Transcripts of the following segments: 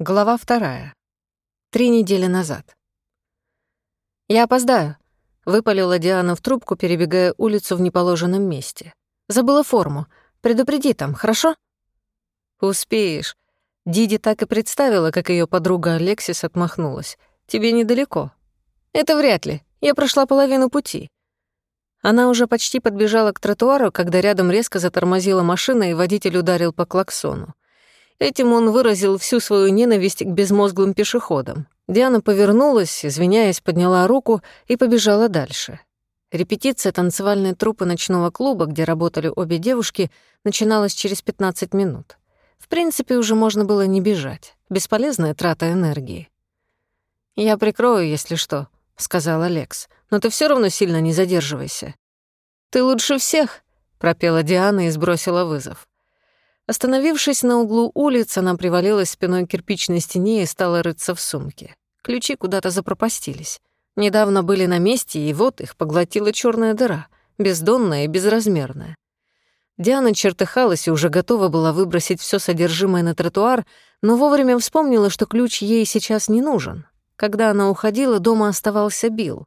Глава вторая. Три недели назад. «Я опоздаю», — выпалила Диана в трубку, перебегая улицу в неположенном месте. «Забыла форму. Предупреди там, хорошо?» «Успеешь». Диди так и представила, как ее подруга Алексис отмахнулась. «Тебе недалеко». «Это вряд ли. Я прошла половину пути». Она уже почти подбежала к тротуару, когда рядом резко затормозила машина, и водитель ударил по клаксону. Этим он выразил всю свою ненависть к безмозглым пешеходам. Диана повернулась, извиняясь, подняла руку и побежала дальше. Репетиция танцевальной труппы ночного клуба, где работали обе девушки, начиналась через 15 минут. В принципе, уже можно было не бежать. Бесполезная трата энергии. «Я прикрою, если что», — сказал Алекс. «Но ты все равно сильно не задерживайся». «Ты лучше всех», — пропела Диана и сбросила вызов. Остановившись на углу улицы, она привалилась спиной к кирпичной стене и стала рыться в сумке. Ключи куда-то запропастились. Недавно были на месте, и вот их поглотила черная дыра, бездонная и безразмерная. Диана чертыхалась и уже готова была выбросить все содержимое на тротуар, но вовремя вспомнила, что ключ ей сейчас не нужен. Когда она уходила, дома оставался Билл.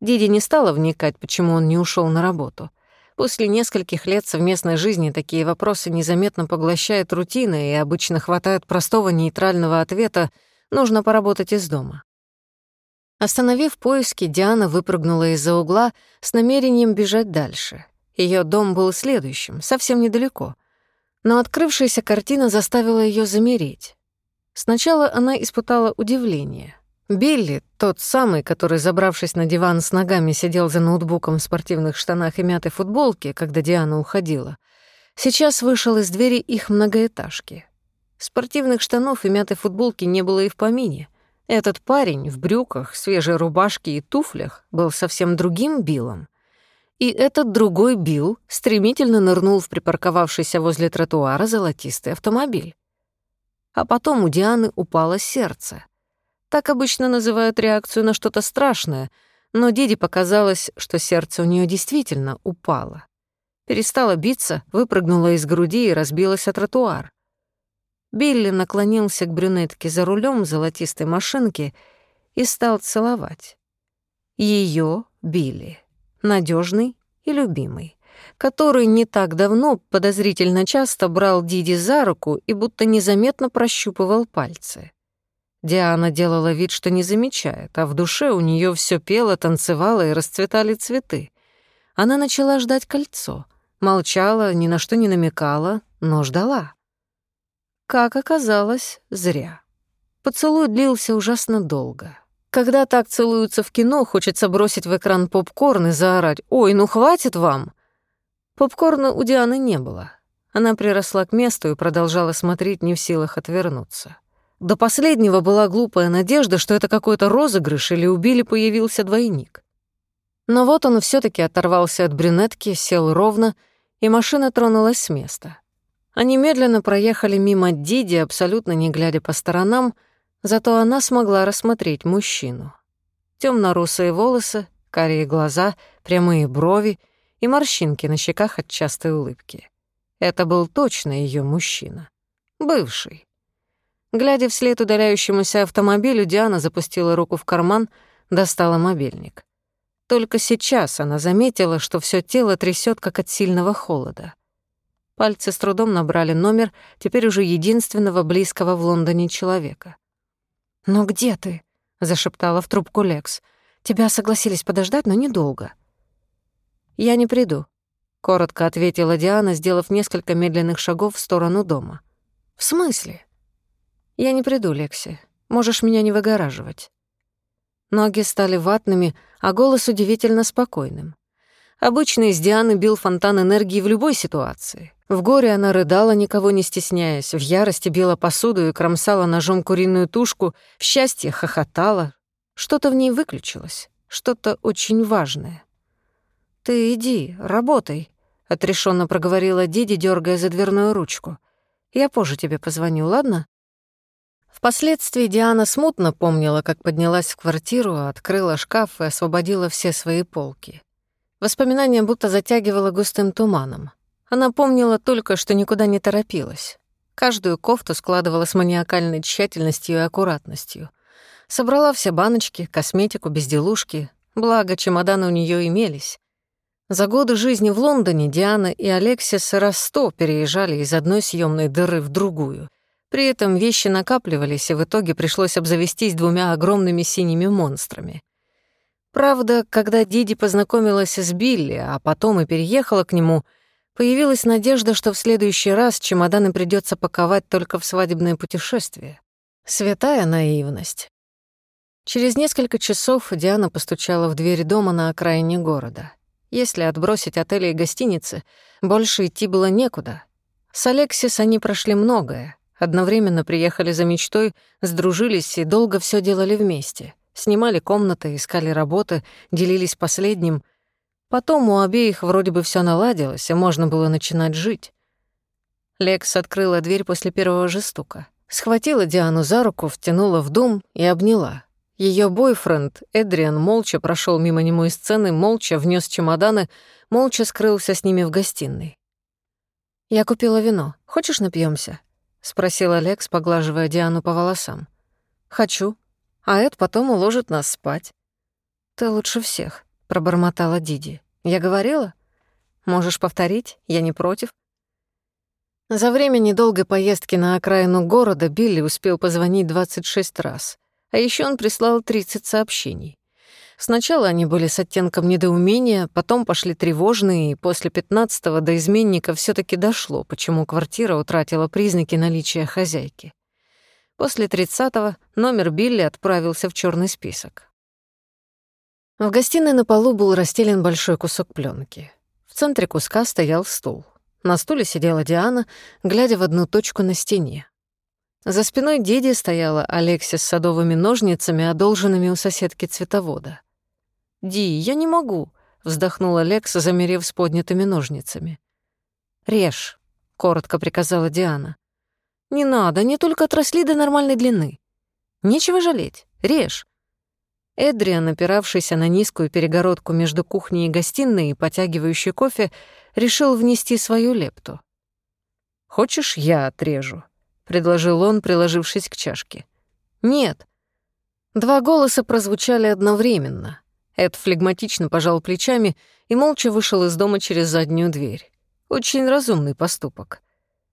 Диди не стала вникать, почему он не ушел на работу — После нескольких лет совместной жизни такие вопросы незаметно поглощает рутина, и обычно хватает простого нейтрального ответа «нужно поработать из дома». Остановив поиски, Диана выпрыгнула из-за угла с намерением бежать дальше. Ее дом был следующим, совсем недалеко. Но открывшаяся картина заставила ее замереть. Сначала она испытала удивление — Билли, тот самый, который, забравшись на диван с ногами, сидел за ноутбуком в спортивных штанах и мятой футболке, когда Диана уходила, сейчас вышел из двери их многоэтажки. Спортивных штанов и мятой футболки не было и в помине. Этот парень в брюках, свежей рубашке и туфлях был совсем другим Биллом. И этот другой Билл стремительно нырнул в припарковавшийся возле тротуара золотистый автомобиль. А потом у Дианы упало сердце — так обычно называют реакцию на что-то страшное, но Диде показалось, что сердце у нее действительно упало. Перестало биться, выпрыгнуло из груди и разбилось о тротуар. Билли наклонился к брюнетке за рулем золотистой машинки и стал целовать. Ее Билли, надежный и любимый, который не так давно подозрительно часто брал Диди за руку и будто незаметно прощупывал пальцы. Диана делала вид, что не замечает, а в душе у нее все пело, танцевало и расцветали цветы. Она начала ждать кольцо. Молчала, ни на что не намекала, но ждала. Как оказалось, зря. Поцелуй длился ужасно долго. Когда так целуются в кино, хочется бросить в экран попкорн и заорать «Ой, ну хватит вам!» Попкорна у Дианы не было. Она приросла к месту и продолжала смотреть, не в силах отвернуться. До последнего была глупая надежда, что это какой-то розыгрыш или у Билли появился двойник. Но вот он все таки оторвался от брюнетки, сел ровно, и машина тронулась с места. Они медленно проехали мимо Диди, абсолютно не глядя по сторонам, зато она смогла рассмотреть мужчину. Темно-русые волосы, карие глаза, прямые брови и морщинки на щеках от частой улыбки. Это был точно ее мужчина. Бывший. Глядя вслед удаляющемуся автомобилю, Диана запустила руку в карман, достала мобильник. Только сейчас она заметила, что все тело трясет как от сильного холода. Пальцы с трудом набрали номер теперь уже единственного близкого в Лондоне человека. «Но где ты?» — зашептала в трубку Лекс. «Тебя согласились подождать, но недолго». «Я не приду», — коротко ответила Диана, сделав несколько медленных шагов в сторону дома. «В смысле?» «Я не приду, Лекси. Можешь меня не выгораживать». Ноги стали ватными, а голос удивительно спокойным. Обычно из Дианы бил фонтан энергии в любой ситуации. В горе она рыдала, никого не стесняясь, в ярости била посуду и кромсала ножом куриную тушку, в счастье хохотала. Что-то в ней выключилось, что-то очень важное. «Ты иди, работай», — отрешенно проговорила Диди, дергая за дверную ручку. «Я позже тебе позвоню, ладно?» Впоследствии Диана смутно помнила, как поднялась в квартиру, открыла шкаф и освободила все свои полки. Воспоминания будто затягивало густым туманом. Она помнила только, что никуда не торопилась. Каждую кофту складывала с маниакальной тщательностью и аккуратностью. Собрала все баночки, косметику, безделушки, благо чемоданы у нее имелись. За годы жизни в Лондоне Диана и Алексис раз сто переезжали из одной съемной дыры в другую. При этом вещи накапливались, и в итоге пришлось обзавестись двумя огромными синими монстрами. Правда, когда Диди познакомилась с Билли, а потом и переехала к нему, появилась надежда, что в следующий раз чемоданы придется паковать только в свадебное путешествие. Святая наивность. Через несколько часов Диана постучала в дверь дома на окраине города. Если отбросить отели и гостиницы, больше идти было некуда. С Алексис они прошли многое. Одновременно приехали за мечтой, сдружились и долго все делали вместе. Снимали комнаты, искали работы, делились последним. Потом у обеих вроде бы все наладилось, и можно было начинать жить. Лекс открыла дверь после первого же стука. Схватила Диану за руку, втянула в дом и обняла. Ее бойфренд, Эдриан, молча прошел мимо немой сцены, молча внес чемоданы, молча скрылся с ними в гостиной. «Я купила вино. Хочешь, напьемся? Спросил Алекс, поглаживая Диану по волосам. «Хочу. А Эд потом уложит нас спать». «Ты лучше всех», — пробормотала Диди. «Я говорила? Можешь повторить? Я не против». За время недолгой поездки на окраину города Билли успел позвонить 26 раз. А еще он прислал 30 сообщений. Сначала они были с оттенком недоумения, потом пошли тревожные, и после 15-го до изменника все таки дошло, почему квартира утратила признаки наличия хозяйки. После 30-го номер Билли отправился в черный список. В гостиной на полу был расстелен большой кусок пленки. В центре куска стоял стул. На стуле сидела Диана, глядя в одну точку на стене. За спиной деди стояла Алексия с садовыми ножницами, одолженными у соседки цветовода. «Ди, я не могу», — вздохнула Лекса, замерев с поднятыми ножницами. «Режь», — коротко приказала Диана. «Не надо, они только отросли до нормальной длины. Нечего жалеть, режь». Эдриан, опиравшийся на низкую перегородку между кухней и гостиной и потягивающий кофе, решил внести свою лепту. «Хочешь, я отрежу?» — предложил он, приложившись к чашке. «Нет». Два голоса прозвучали одновременно. Эд флегматично пожал плечами и молча вышел из дома через заднюю дверь. Очень разумный поступок.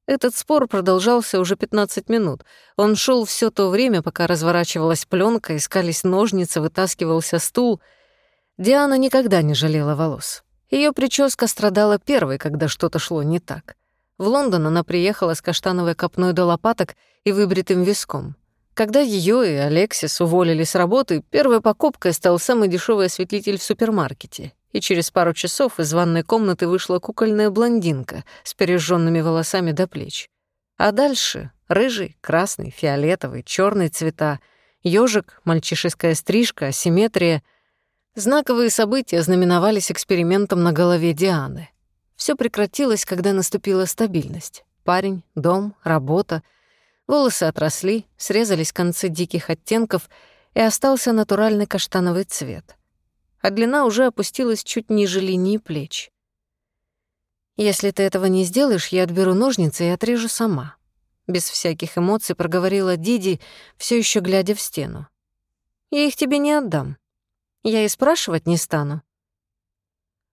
Этот спор продолжался уже 15 минут. Он шел все то время, пока разворачивалась пленка, искались ножницы, вытаскивался стул. Диана никогда не жалела волос. Ее прическа страдала первой, когда что-то шло не так. В Лондон она приехала с каштановой копной до лопаток и выбритым виском. Когда ее и Алексис уволили с работы, первой покупкой стал самый дешевый осветлитель в супермаркете. И через пару часов из ванной комнаты вышла кукольная блондинка с пережженными волосами до плеч. А дальше — рыжий, красный, фиолетовый, черный цвета, ежик, мальчишеская стрижка, асимметрия. Знаковые события знаменовались экспериментом на голове Дианы — все прекратилось, когда наступила стабильность. Парень, дом, работа. Волосы отросли, срезались концы диких оттенков, и остался натуральный каштановый цвет. А длина уже опустилась чуть ниже линии плеч. «Если ты этого не сделаешь, я отберу ножницы и отрежу сама», без всяких эмоций проговорила Диди, все еще глядя в стену. «Я их тебе не отдам. Я и спрашивать не стану».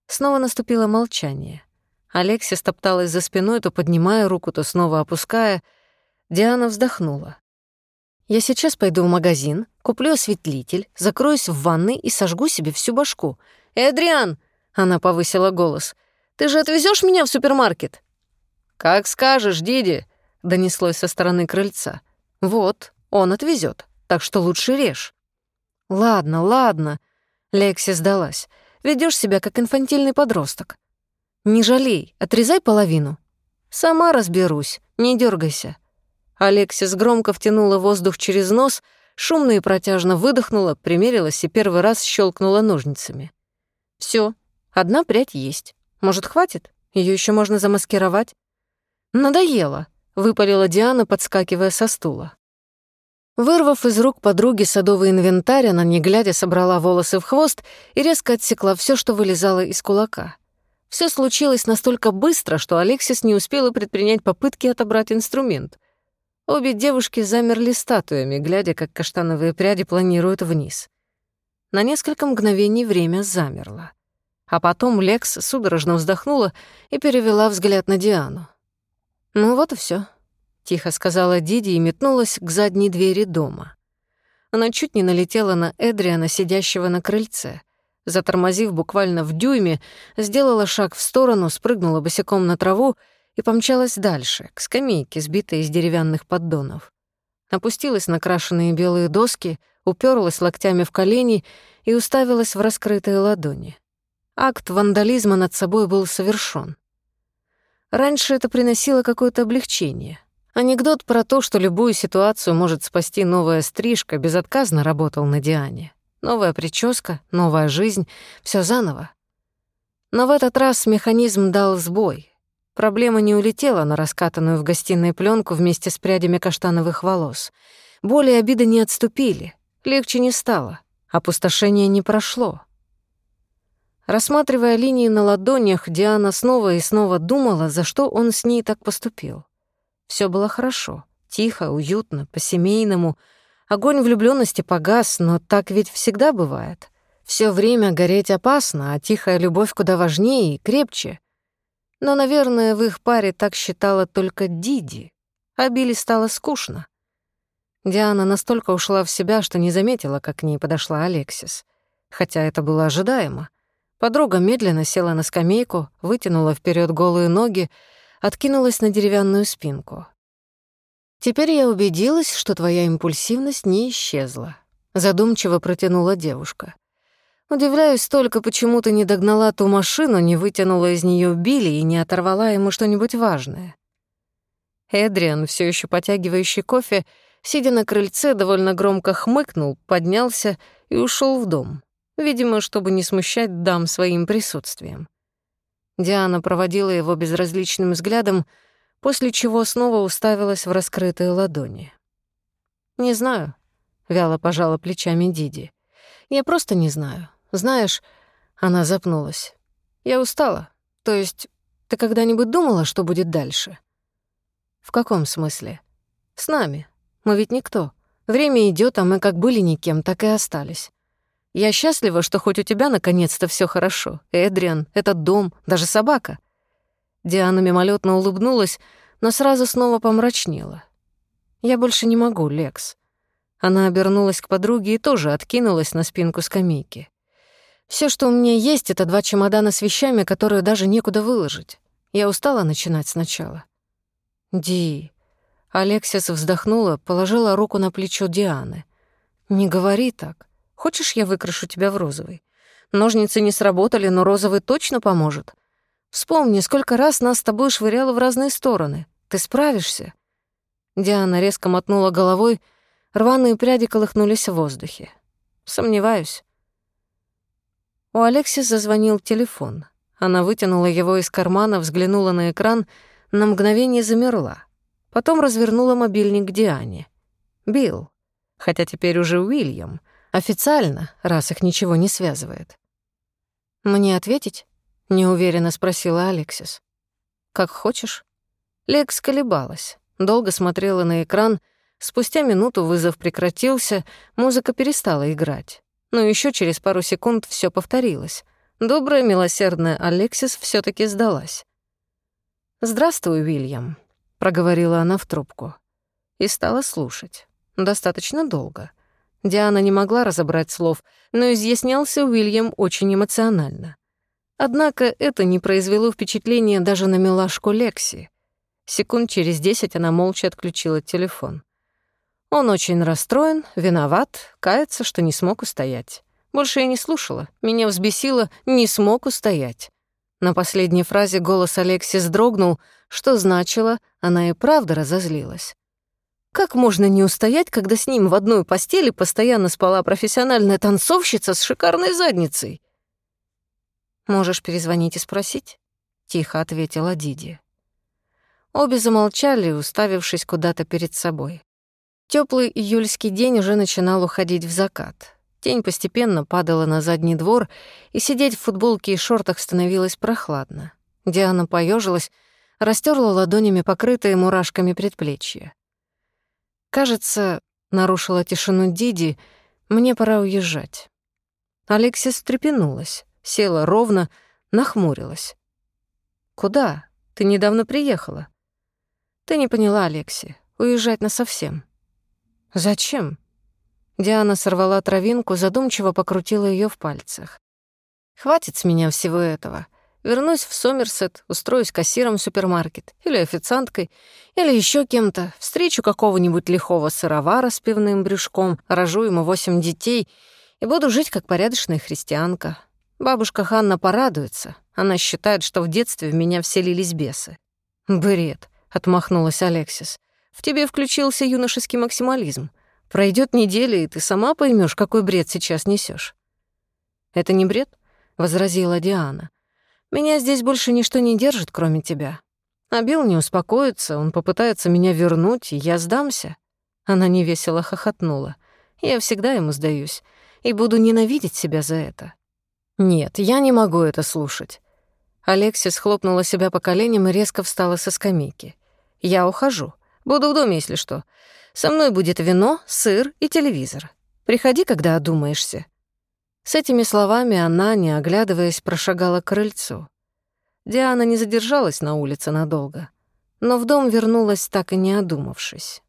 Снова наступило молчание. Алексия стопталась за спиной, то поднимая руку, то снова опуская. Диана вздохнула. «Я сейчас пойду в магазин, куплю осветлитель, закроюсь в ванной и сожгу себе всю башку. «Эдриан!» — она повысила голос. «Ты же отвезешь меня в супермаркет?» «Как скажешь, Диди!» — донеслось со стороны крыльца. «Вот, он отвезет, так что лучше режь». «Ладно, ладно», — Лекси сдалась. Ведешь себя как инфантильный подросток. «Не жалей, отрезай половину». «Сама разберусь, не дергайся. Алексис громко втянула воздух через нос, шумно и протяжно выдохнула, примерилась и первый раз щелкнула ножницами. Все, одна прядь есть. Может, хватит? Ее еще можно замаскировать?» «Надоело», — выпалила Диана, подскакивая со стула. Вырвав из рук подруги садовый инвентарь, она, не глядя, собрала волосы в хвост и резко отсекла все, что вылезало из кулака. Все случилось настолько быстро, что Алексис не успела предпринять попытки отобрать инструмент. Обе девушки замерли статуями, глядя, как каштановые пряди планируют вниз. На несколько мгновений время замерло. А потом Лекс судорожно вздохнула и перевела взгляд на Диану. «Ну вот и все, тихо сказала Диди и метнулась к задней двери дома. Она чуть не налетела на Эдриана, сидящего на крыльце. Затормозив буквально в дюйме, сделала шаг в сторону, спрыгнула босиком на траву и помчалась дальше, к скамейке, сбитой из деревянных поддонов. Опустилась на крашеные белые доски, уперлась локтями в колени и уставилась в раскрытые ладони. Акт вандализма над собой был совершен. Раньше это приносило какое-то облегчение. Анекдот про то, что любую ситуацию может спасти новая стрижка, безотказно работал на Диане. Новая прическа, новая жизнь, все заново. Но в этот раз механизм дал сбой. Проблема не улетела на раскатанную в гостиной пленку вместе с прядями каштановых волос. Боли и обиды не отступили, легче не стало, опустошение не прошло. Рассматривая линии на ладонях, Диана снова и снова думала, за что он с ней так поступил. Все было хорошо, тихо, уютно, по-семейному. Огонь влюблённости погас, но так ведь всегда бывает. Все время гореть опасно, а тихая любовь куда важнее и крепче. Но, наверное, в их паре так считала только Диди. А Билли стало скучно. Диана настолько ушла в себя, что не заметила, как к ней подошла Алексис. Хотя это было ожидаемо. Подруга медленно села на скамейку, вытянула вперед голые ноги, откинулась на деревянную спинку. «Теперь я убедилась, что твоя импульсивность не исчезла», — задумчиво протянула девушка. «Удивляюсь только, почему ты не догнала ту машину, не вытянула из нее Билли и не оторвала ему что-нибудь важное». Эдриан, все еще потягивающий кофе, сидя на крыльце, довольно громко хмыкнул, поднялся и ушел в дом видимо, чтобы не смущать дам своим присутствием. Диана проводила его безразличным взглядом, после чего снова уставилась в раскрытые ладони. «Не знаю», — вяло пожала плечами Диди. «Я просто не знаю. Знаешь...» — она запнулась. «Я устала. То есть, ты когда-нибудь думала, что будет дальше?» «В каком смысле?» «С нами. Мы ведь никто. Время идет, а мы как были никем, так и остались. Я счастлива, что хоть у тебя наконец-то все хорошо. Эдриан, этот дом, даже собака». Диана мимолетно улыбнулась, но сразу снова помрачнела. «Я больше не могу, Лекс». Она обернулась к подруге и тоже откинулась на спинку скамейки. Все, что у меня есть, это два чемодана с вещами, которые даже некуда выложить. Я устала начинать сначала». «Ди...» Алексис вздохнула, положила руку на плечо Дианы. «Не говори так. Хочешь, я выкрашу тебя в розовый? Ножницы не сработали, но розовый точно поможет. Вспомни, сколько раз нас с тобой швыряло в разные стороны. Ты справишься?» Диана резко мотнула головой, рваные пряди колыхнулись в воздухе. «Сомневаюсь». У Алексис зазвонил телефон. Она вытянула его из кармана, взглянула на экран, на мгновение замерла. Потом развернула мобильник Диане. Билл, хотя теперь уже Уильям — Официально, раз их ничего не связывает. «Мне ответить?» — неуверенно спросила Алексис. «Как хочешь». Лекс колебалась, долго смотрела на экран. Спустя минуту вызов прекратился, музыка перестала играть. Но еще через пару секунд все повторилось. Добрая, милосердная Алексис все таки сдалась. «Здравствуй, Уильям», — проговорила она в трубку. И стала слушать. Достаточно долго. Диана не могла разобрать слов, но изъяснялся Уильям очень эмоционально. Однако это не произвело впечатления даже на милашку Лекси. Секунд через десять она молча отключила телефон. Он очень расстроен, виноват, кается, что не смог устоять. Больше я не слушала, меня взбесило «не смог устоять». На последней фразе голос Алексис дрогнул, что значило, она и правда разозлилась. Как можно не устоять, когда с ним в одной постели постоянно спала профессиональная танцовщица с шикарной задницей? «Можешь перезвонить и спросить?» — тихо ответила Диди. Обе замолчали, уставившись куда-то перед собой. Теплый июльский день уже начинал уходить в закат. Тень постепенно падала на задний двор, и сидеть в футболке и шортах становилось прохладно. Диана поежилась, растерла ладонями покрытые мурашками предплечья. «Кажется, — нарушила тишину Диди, — мне пора уезжать». Алексис встрепенулась, села ровно, нахмурилась. «Куда? Ты недавно приехала». «Ты не поняла, Алекси. Уезжать насовсем». «Зачем?» Диана сорвала травинку, задумчиво покрутила ее в пальцах. «Хватит с меня всего этого. Вернусь в Сомерсет, устроюсь кассиром в супермаркет, или официанткой, или еще кем-то, встречу какого-нибудь лихого сыровара с пивным брюшком, рожу ему восемь детей и буду жить как порядочная христианка. Бабушка Ханна порадуется. Она считает, что в детстве в меня вселились бесы». «Бред», — отмахнулась Алексис. «В тебе включился юношеский максимализм. Пройдет неделя, и ты сама поймешь, какой бред сейчас несешь. «Это не бред?» — возразила Диана. «Меня здесь больше ничто не держит, кроме тебя. А Билл не успокоится, он попытается меня вернуть, и я сдамся». Она невесело хохотнула. «Я всегда ему сдаюсь, и буду ненавидеть себя за это». «Нет, я не могу это слушать». Алексис хлопнула себя по коленям и резко встала со скамейки. «Я ухожу. Буду в доме, если что. Со мной будет вино, сыр и телевизор. Приходи, когда одумаешься». С этими словами она, не оглядываясь, прошагала к крыльцу. Диана не задержалась на улице надолго, но в дом вернулась, так и не одумавшись.